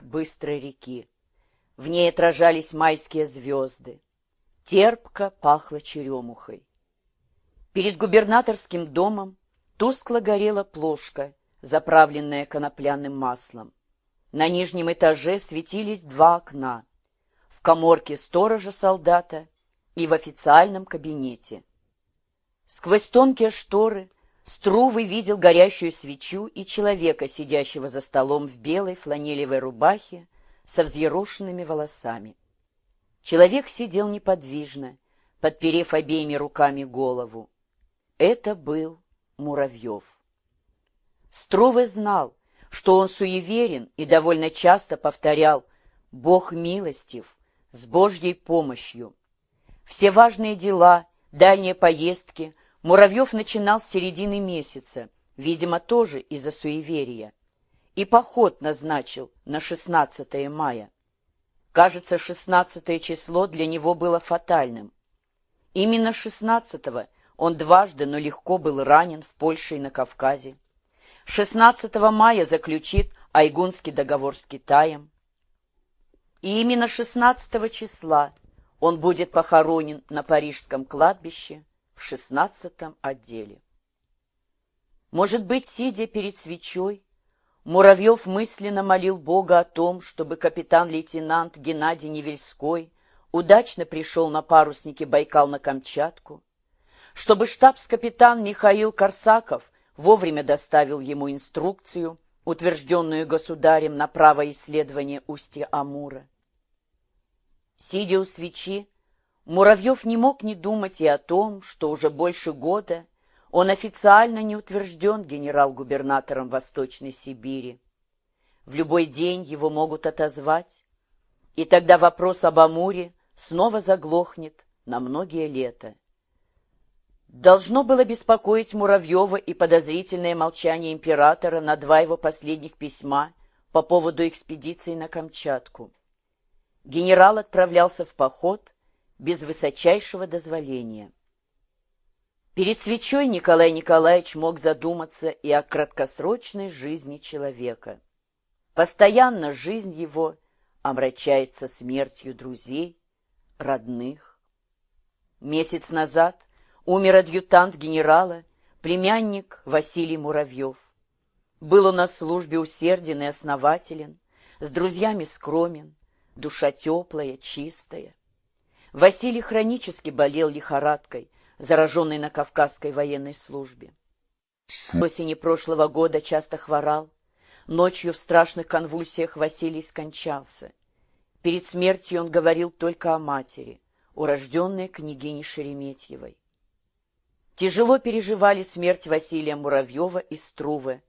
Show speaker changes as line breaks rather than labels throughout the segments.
быстрой реки. В ней отражались майские звезды. Терпко пахло черемухой. Перед губернаторским домом тускло горела плошка, заправленная конопляным маслом. На нижнем этаже светились два окна. В коморке сторожа-солдата и в официальном кабинете. Сквозь тонкие шторы Струвый видел горящую свечу и человека, сидящего за столом в белой фланелевой рубахе со взъерошенными волосами. Человек сидел неподвижно, подперев обеими руками голову. Это был Муравьев. Струвый знал, что он суеверен и довольно часто повторял «Бог милостив, с Божьей помощью». Все важные дела, дальние поездки Муравьев начинал с середины месяца, видимо, тоже из-за суеверия, и поход назначил на 16 мая. Кажется, 16 число для него было фатальным. Именно 16-го он дважды, но легко был ранен в Польше и на Кавказе. 16 мая заключит Айгунский договор с Китаем. И именно 16 числа он будет похоронен на Парижском кладбище в 16 отделе. Может быть, сидя перед свечой, Муравьев мысленно молил Бога о том, чтобы капитан-лейтенант Геннадий Невельской удачно пришел на паруснике Байкал на Камчатку, чтобы штабс-капитан Михаил Корсаков вовремя доставил ему инструкцию, утвержденную государем на право исследования устья Амура. Сидя у свечи, Муравьев не мог не думать и о том, что уже больше года он официально не утвержден генерал-губернатором Восточной Сибири. В любой день его могут отозвать, и тогда вопрос об Амуре снова заглохнет на многие лета. Должно было беспокоить Муравьева и подозрительное молчание императора на два его последних письма по поводу экспедиции на Камчатку. Генерал отправлялся в поход без высочайшего дозволения. Перед свечой Николай Николаевич мог задуматься и о краткосрочной жизни человека. Постоянно жизнь его омрачается смертью друзей, родных. Месяц назад умер адъютант генерала, племянник Василий Муравьев. Был он на службе усерден и основателен, с друзьями скромен, душа теплая, чистая. Василий хронически болел лихорадкой, зараженный на Кавказской военной службе. В осени прошлого года часто хворал. Ночью в страшных конвульсиях Василий скончался. Перед смертью он говорил только о матери, урожденной княгине Шереметьевой. Тяжело переживали смерть Василия Муравьева из Струвы,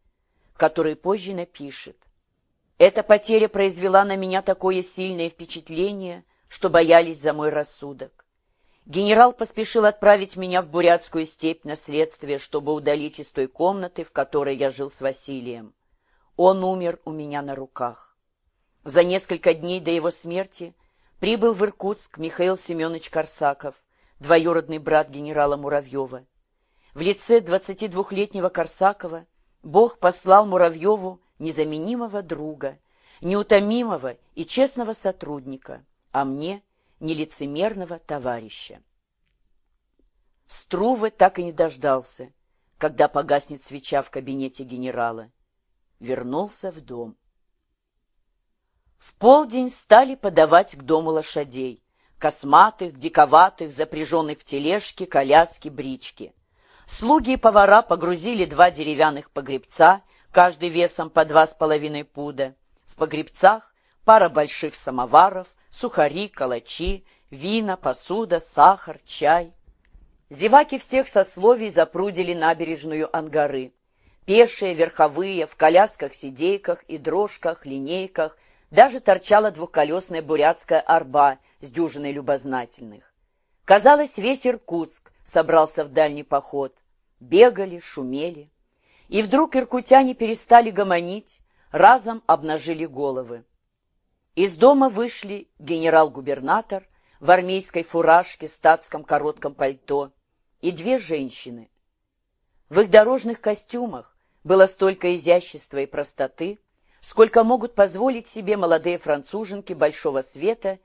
который позже напишет. «Эта потеря произвела на меня такое сильное впечатление, что боялись за мой рассудок. Генерал поспешил отправить меня в Бурятскую степь на следствие, чтобы удалить из той комнаты, в которой я жил с Василием. Он умер у меня на руках. За несколько дней до его смерти прибыл в Иркутск Михаил Семенович Корсаков, двоюродный брат генерала Муравьева. В лице 22-летнего Корсакова Бог послал Муравьеву незаменимого друга, неутомимого и честного сотрудника – а мне нелицемерного товарища. Струве так и не дождался, когда погаснет свеча в кабинете генерала. Вернулся в дом. В полдень стали подавать к дому лошадей, косматых, диковатых, запряженных в тележки, коляски, брички. Слуги и повара погрузили два деревянных погребца, каждый весом по два с половиной пуда. В погребцах пара больших самоваров, сухари, калачи, вина, посуда, сахар, чай. Зеваки всех сословий запрудили набережную Ангары. Пешие, верховые, в колясках-сидейках и дрожках, линейках, даже торчала двухколесная бурятская арба с дюжиной любознательных. Казалось, весь Иркутск собрался в дальний поход. Бегали, шумели. И вдруг иркутяне перестали гомонить, разом обнажили головы. Из дома вышли генерал-губернатор в армейской фуражке, статском коротком пальто и две женщины. В их дорожных костюмах было столько изящества и простоты, сколько могут позволить себе молодые француженки большого света